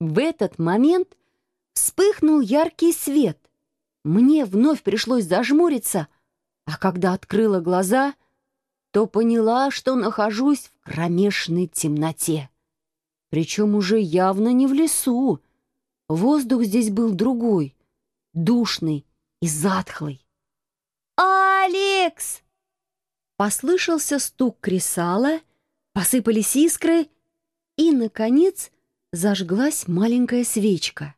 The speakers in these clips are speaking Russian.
В этот момент вспыхнул яркий свет. Мне вновь пришлось зажмуриться, а когда открыла глаза, то поняла, что нахожусь в кромешной темноте. Причем уже явно не в лесу. Воздух здесь был другой, душный и затхлый. «Алекс!» Послышался стук кресала, посыпались искры, и, наконец, зажглась маленькая свечка.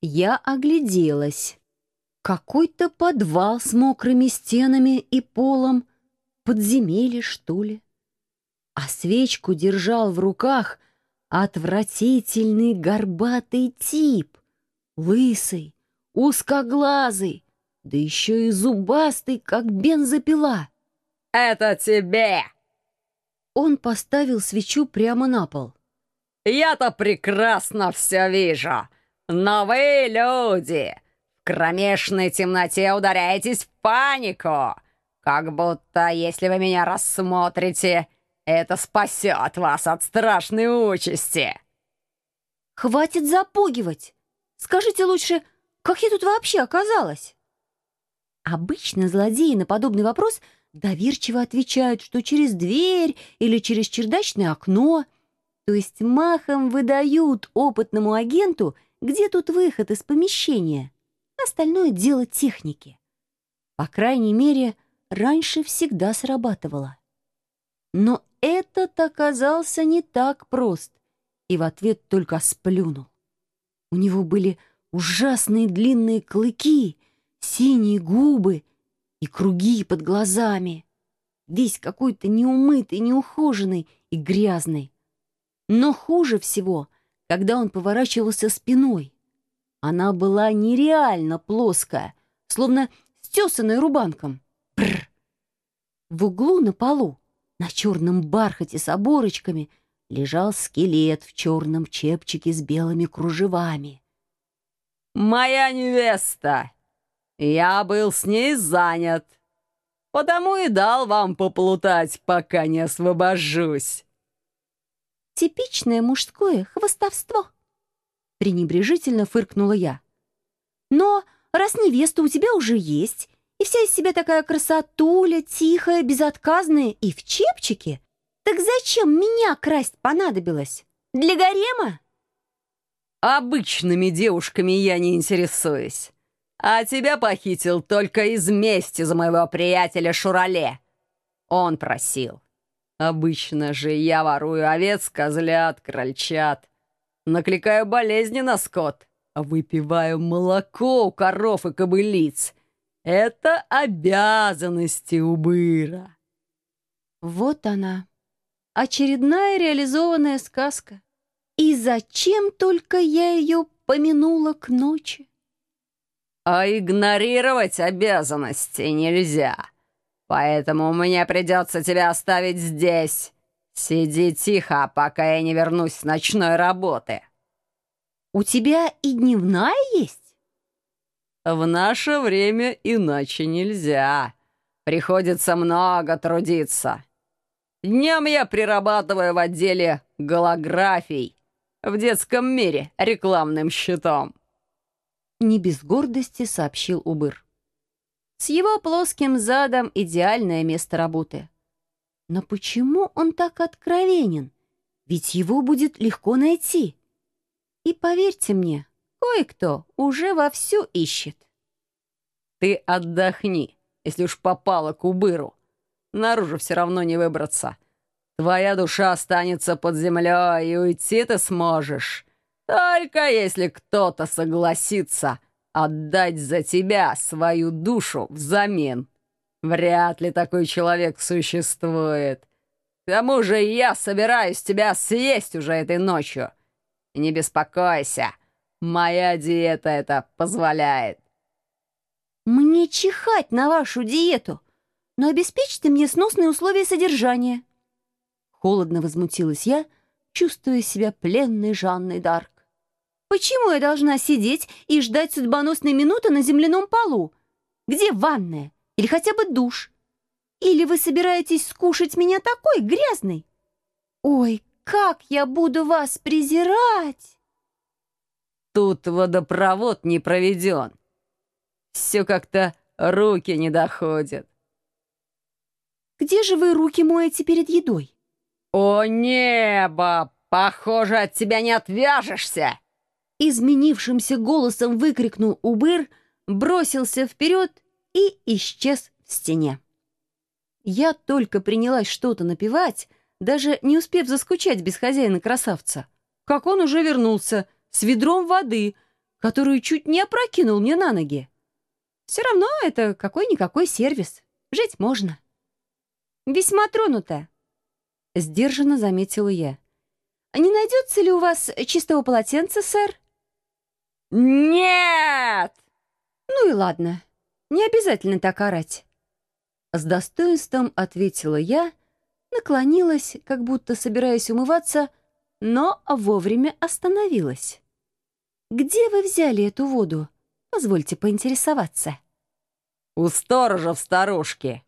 Я огляделась. Какой-то подвал с мокрыми стенами и полом, подземелье, что ли. А свечку держал в руках отвратительный горбатый тип, лысый, узкоглазый, да еще и зубастый, как бензопила. «Это тебе!» Он поставил свечу прямо на пол. «Я-то прекрасно все вижу, но вы, люди, в кромешной темноте ударяетесь в панику, как будто, если вы меня рассмотрите, это спасет вас от страшной участи». «Хватит запугивать! Скажите лучше, как я тут вообще оказалась?» Обычно злодеи на подобный вопрос доверчиво отвечают, что через дверь или через чердачное окно, то есть махом выдают опытному агенту, где тут выход из помещения. Остальное дело техники. По крайней мере, раньше всегда срабатывало. Но этот оказался не так прост, и в ответ только сплюнул. У него были ужасные длинные клыки — синие губы и круги под глазами. Весь какой-то неумытый, неухоженный и грязный. Но хуже всего, когда он поворачивался спиной. Она была нереально плоская, словно стесанная рубанком. Бррр. В углу на полу, на черном бархате с оборочками, лежал скелет в черном чепчике с белыми кружевами. «Моя невеста!» Я был с ней занят, потому и дал вам поплутать, пока не освобожусь. Типичное мужское хвостовство. Пренебрежительно фыркнула я. Но раз невеста у тебя уже есть, и вся из себя такая красотуля, тихая, безотказная и в чепчике, так зачем меня красть понадобилось? Для гарема? Обычными девушками я не интересуюсь. А тебя похитил только из мести за моего приятеля Шурале. Он просил. Обычно же я ворую овец, козлят, крольчат. Накликаю болезни на скот. Выпиваю молоко у коров и кобылиц. Это обязанности убыра. Вот она. Очередная реализованная сказка. И зачем только я ее помянула к ночи? А игнорировать обязанности нельзя. Поэтому мне придется тебя оставить здесь. Сиди тихо, пока я не вернусь с ночной работы. У тебя и дневная есть? В наше время иначе нельзя. Приходится много трудиться. Днем я прирабатываю в отделе голографий в детском мире рекламным щитом не без гордости сообщил Убыр. С его плоским задом идеальное место работы. Но почему он так откровенен? Ведь его будет легко найти. И поверьте мне, кое-кто уже вовсю ищет. Ты отдохни, если уж попала к Убыру. Наружу все равно не выбраться. Твоя душа останется под землей, и уйти ты сможешь. Только если кто-то согласится отдать за тебя свою душу взамен. Вряд ли такой человек существует. К тому же я собираюсь тебя съесть уже этой ночью. Не беспокойся, моя диета это позволяет. Мне чихать на вашу диету, но обеспечьте мне сносные условия содержания. Холодно возмутилась я, чувствуя себя пленной Жанной Дарк. Почему я должна сидеть и ждать судьбоносной минуты на земляном полу? Где ванная? Или хотя бы душ? Или вы собираетесь скушать меня такой грязной? Ой, как я буду вас презирать!» тут водопровод не проведен. Все как-то руки не доходят. Где же вы руки моете перед едой? О небо! Похоже, от тебя не отвяжешься! Изменившимся голосом выкрикнул Убыр, бросился вперед и исчез в стене. Я только принялась что-то напевать, даже не успев заскучать без хозяина-красавца, как он уже вернулся с ведром воды, которую чуть не опрокинул мне на ноги. Все равно это какой-никакой сервис. Жить можно. Весьма тронута. Сдержанно заметила я. Не найдется ли у вас чистого полотенца, сэр? Нет! Ну и ладно. Не обязательно так орать. С достоинством ответила я, наклонилась, как будто собираясь умываться, но вовремя остановилась. «Где вы взяли эту воду? Позвольте поинтересоваться». «У сторожа в старушке.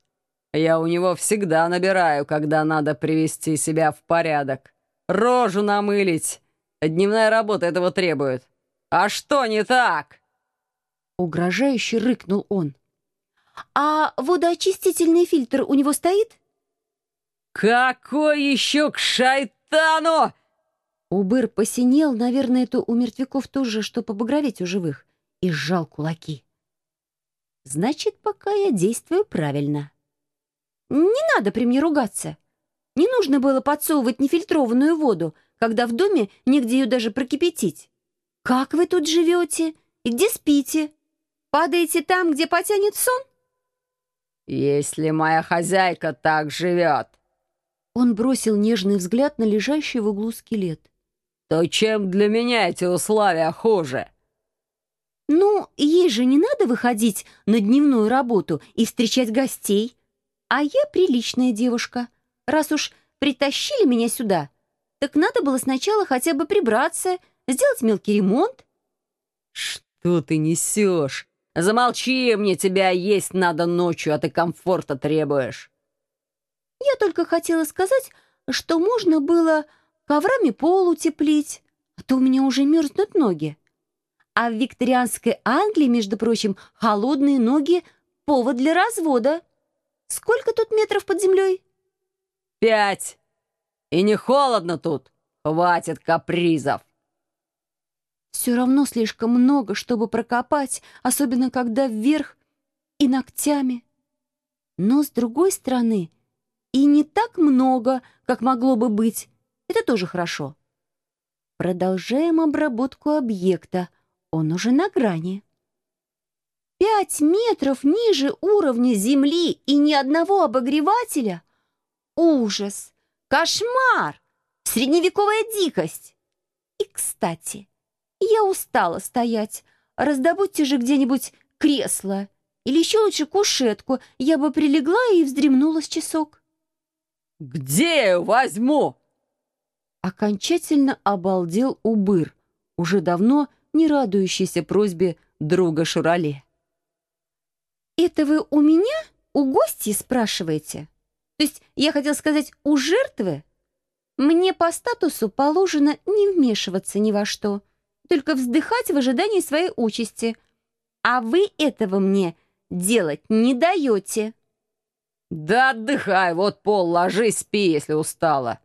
Я у него всегда набираю, когда надо привести себя в порядок. Рожу намылить. Дневная работа этого требует. А что не так?» Угрожающе рыкнул он. «А водоочистительный фильтр у него стоит?» «Какой еще к шайтану?» Убыр посинел, наверное, это у мертвяков тоже, что побагроветь у живых, и сжал кулаки. «Значит, пока я действую правильно. Не надо при мне ругаться. Не нужно было подсовывать нефильтрованную воду, когда в доме негде ее даже прокипятить. Как вы тут живете и где спите? Падаете там, где потянет сон?» «Если моя хозяйка так живет, он бросил нежный взгляд на лежащий в углу скелет. «То чем для меня эти условия хуже?» «Ну, ей же не надо выходить на дневную работу и встречать гостей. А я приличная девушка. Раз уж притащили меня сюда, так надо было сначала хотя бы прибраться, сделать мелкий ремонт». «Что ты несешь? Замолчи, мне тебя есть надо ночью, а ты комфорта требуешь». Я только хотела сказать, что можно было коврами пол утеплить, а то у меня уже мерзнут ноги. А в викторианской Англии, между прочим, холодные ноги — повод для развода. Сколько тут метров под землей? Пять. И не холодно тут. Хватит капризов. Все равно слишком много, чтобы прокопать, особенно когда вверх и ногтями. Но, с другой стороны, и не так много, как могло бы быть. Это тоже хорошо. Продолжаем обработку объекта. Он уже на грани. Пять метров ниже уровня земли и ни одного обогревателя? Ужас! Кошмар! Средневековая дикость! И, кстати, я устала стоять. Раздобудьте же где-нибудь кресло. Или еще лучше кушетку. Я бы прилегла и вздремнула с часок. «Где возьму?» Окончательно обалдел Убыр, уже давно не радующийся просьбе друга Шурале. «Это вы у меня, у гостей спрашиваете? То есть, я хотел сказать, у жертвы? Мне по статусу положено не вмешиваться ни во что, только вздыхать в ожидании своей участи. А вы этого мне делать не даете». «Да отдыхай, вот пол, ложись, спи, если устала.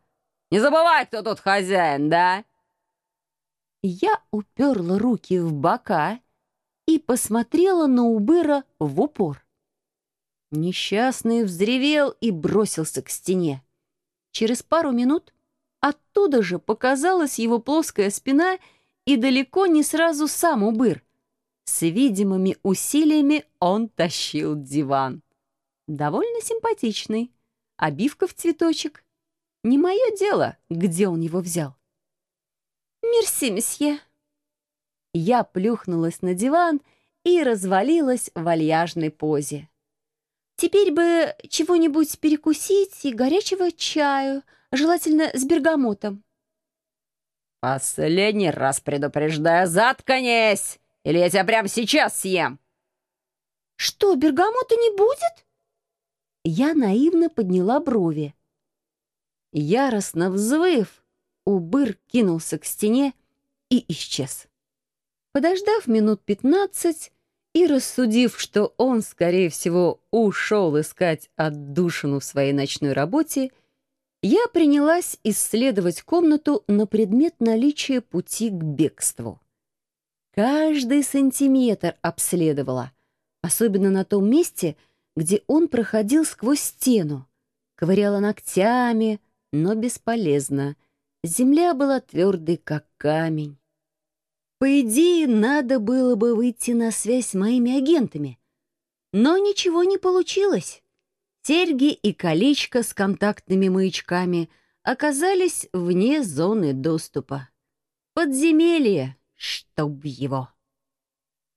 Не забывай, кто тут хозяин, да?» Я уперла руки в бока и посмотрела на Убыра в упор. Несчастный взревел и бросился к стене. Через пару минут оттуда же показалась его плоская спина и далеко не сразу сам Убыр. С видимыми усилиями он тащил диван. Довольно симпатичный. Обивка в цветочек. Не мое дело, где он его взял. «Мерси, месье». Я плюхнулась на диван и развалилась в вальяжной позе. Теперь бы чего-нибудь перекусить и горячего чаю, желательно с бергамотом. «Последний раз предупреждаю, заткнись, или я тебя прямо сейчас съем!» «Что, бергамота не будет?» Я наивно подняла брови. Яростно взвыв, убыр кинулся к стене и исчез. Подождав минут пятнадцать и рассудив, что он, скорее всего, ушел искать отдушину в своей ночной работе, я принялась исследовать комнату на предмет наличия пути к бегству. Каждый сантиметр обследовала, особенно на том месте, где он проходил сквозь стену. Ковыряла ногтями, но бесполезно. Земля была твердой, как камень. По идее, надо было бы выйти на связь с моими агентами. Но ничего не получилось. Серьги и колечко с контактными маячками оказались вне зоны доступа. Подземелье, чтоб его.